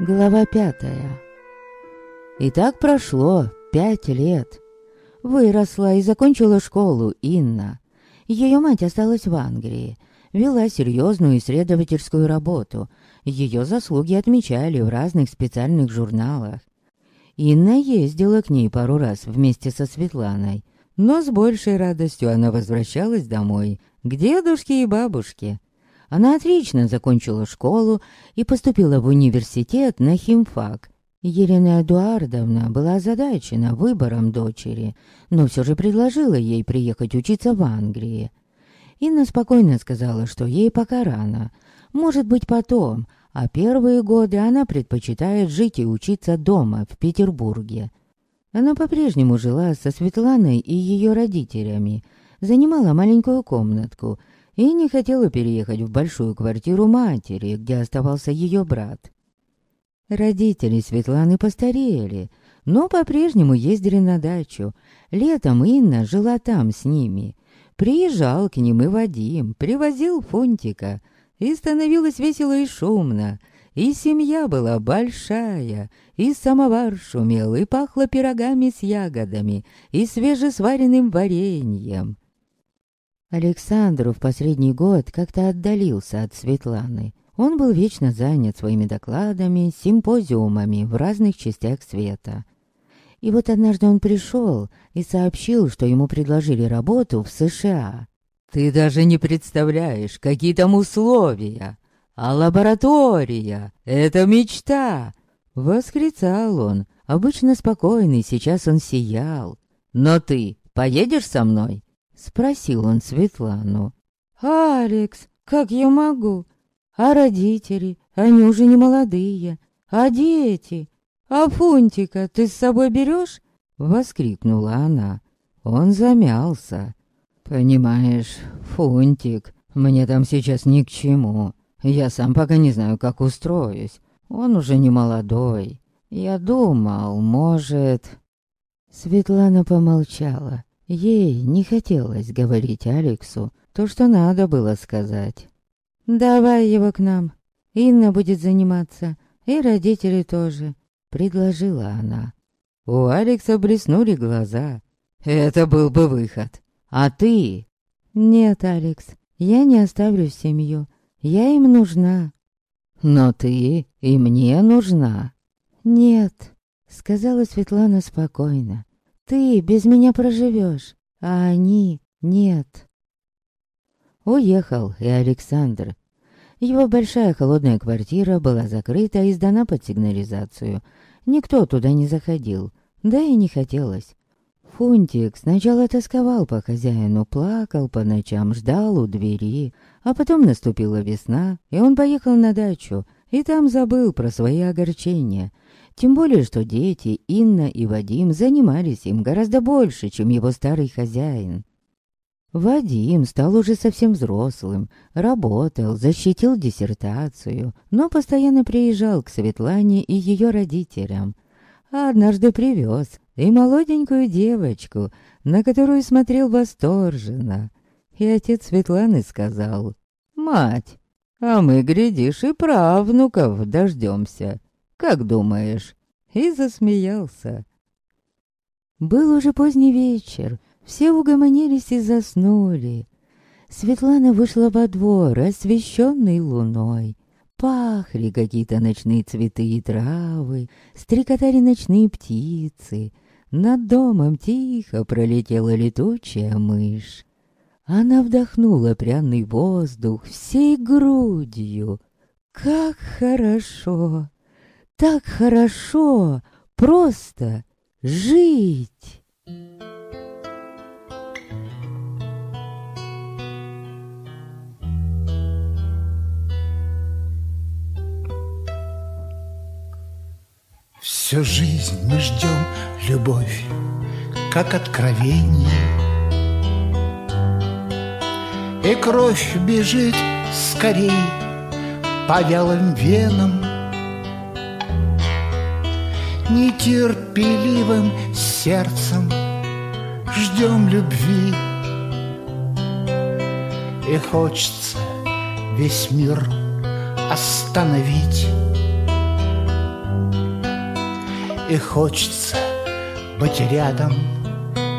Глава пятая. И так прошло пять лет. Выросла и закончила школу Инна. Ее мать осталась в Англии, вела серьезную исследовательскую работу. Ее заслуги отмечали в разных специальных журналах. Инна ездила к ней пару раз вместе со Светланой, но с большей радостью она возвращалась домой, к дедушке и бабушке. Она отлично закончила школу и поступила в университет на химфак. Елена Эдуардовна была озадачена выбором дочери, но все же предложила ей приехать учиться в Англии. Инна спокойно сказала, что ей пока рано, может быть потом, а первые годы она предпочитает жить и учиться дома, в Петербурге. Она по-прежнему жила со Светланой и ее родителями, занимала маленькую комнатку и не хотела переехать в большую квартиру матери, где оставался ее брат. Родители Светланы постарели, но по-прежнему ездили на дачу. Летом Инна жила там с ними. Приезжал к ним и Вадим, привозил фунтика, и становилось весело и шумно — и семья была большая, и самовар шумел, и пахло пирогами с ягодами, и свежесваренным вареньем. Александру в последний год как-то отдалился от Светланы. Он был вечно занят своими докладами, симпозиумами в разных частях света. И вот однажды он пришел и сообщил, что ему предложили работу в США. «Ты даже не представляешь, какие там условия!» А лаборатория — это мечта!» Восклицал он, обычно спокойный, сейчас он сиял. «Но ты поедешь со мной?» Спросил он Светлану. «Алекс, как я могу? А родители? Они уже не молодые. А дети? А Фунтика ты с собой берешь?» Воскликнула она. Он замялся. «Понимаешь, Фунтик, мне там сейчас ни к чему. Я сам пока не знаю, как устроюсь. Он уже не молодой. Я думал, может...» Светлана помолчала. Ей не хотелось говорить Алексу то, что надо было сказать. «Давай его к нам. Инна будет заниматься. И родители тоже», — предложила она. У Алекса блеснули глаза. «Это был бы выход. А ты?» «Нет, Алекс, я не оставлю семью. Я им нужна. Но ты и мне нужна. Нет, сказала Светлана спокойно. Ты без меня проживешь, а они нет. Уехал и Александр. Его большая холодная квартира была закрыта и сдана под сигнализацию. Никто туда не заходил, да и не хотелось. Фунтик сначала тосковал по хозяину, плакал по ночам, ждал у двери, а потом наступила весна, и он поехал на дачу, и там забыл про свои огорчения. Тем более, что дети, Инна и Вадим, занимались им гораздо больше, чем его старый хозяин. Вадим стал уже совсем взрослым, работал, защитил диссертацию, но постоянно приезжал к Светлане и ее родителям. А однажды привез и молоденькую девочку, на которую смотрел восторженно. И отец Светланы сказал, «Мать, а мы, глядишь, и правнуков дождемся. Как думаешь?» И засмеялся. Был уже поздний вечер, все угомонились и заснули. Светлана вышла во двор, освещенный луной. Пахли какие-то ночные цветы и травы, стрекотали ночные птицы. Над домом тихо пролетела летучая мышь. Она вдохнула пряный воздух всей грудью. Как хорошо! Так хорошо! Просто жить! Всю жизнь мы ждем любовь, как откровение — и кровь бежит скорей по вялым венам Нетерпеливым сердцем. Ждем любви. И хочется весь мир остановить. И хочется быть рядом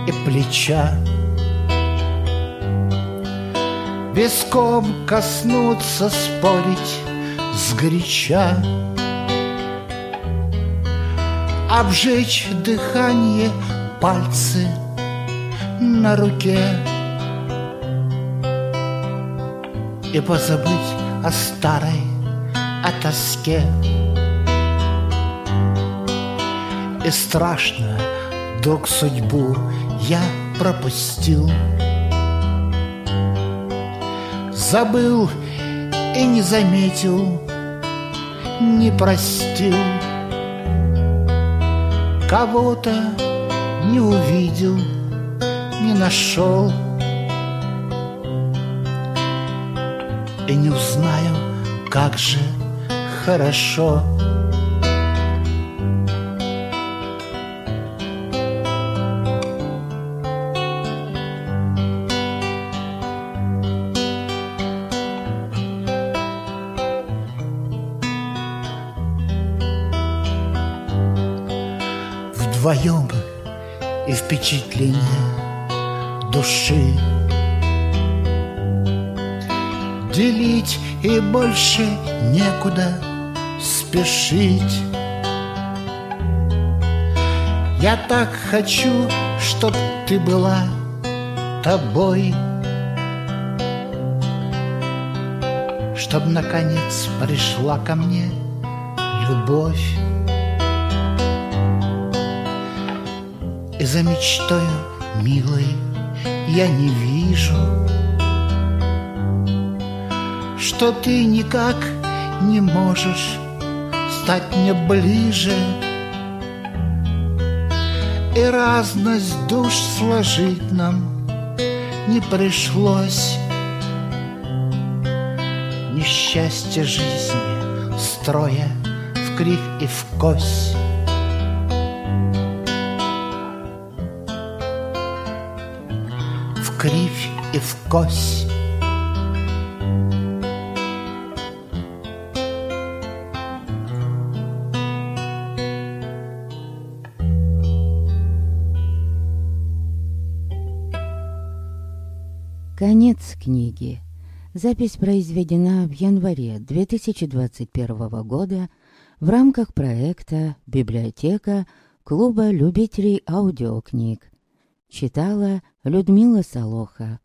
и плеча. Виском коснуться, спорить сгоряча Обжечь дыхание пальцы на руке. И позабыть о старой, о тоске. И страшно, друг судьбу я пропустил. Забыл и не заметил, не простил Кого-то не увидел, не нашел. И не узнаю, как же хорошо Вдвоем и впечатление души. Делить и больше некуда спешить. Я так хочу, чтоб ты была тобой Чтоб наконец пришла ко мне любовь за мечтою, милой, я не вижу Что ты никак не можешь стать мне ближе. И разность душ сложить нам не пришлось. Несчастье жизни строя в кривь и в кость в кривь и в кось. Конец книги. Запись произведена в январе 2021 года в рамках проекта «Библиотека» Клуба любителей аудиокниг. Читала Людмила Солоха.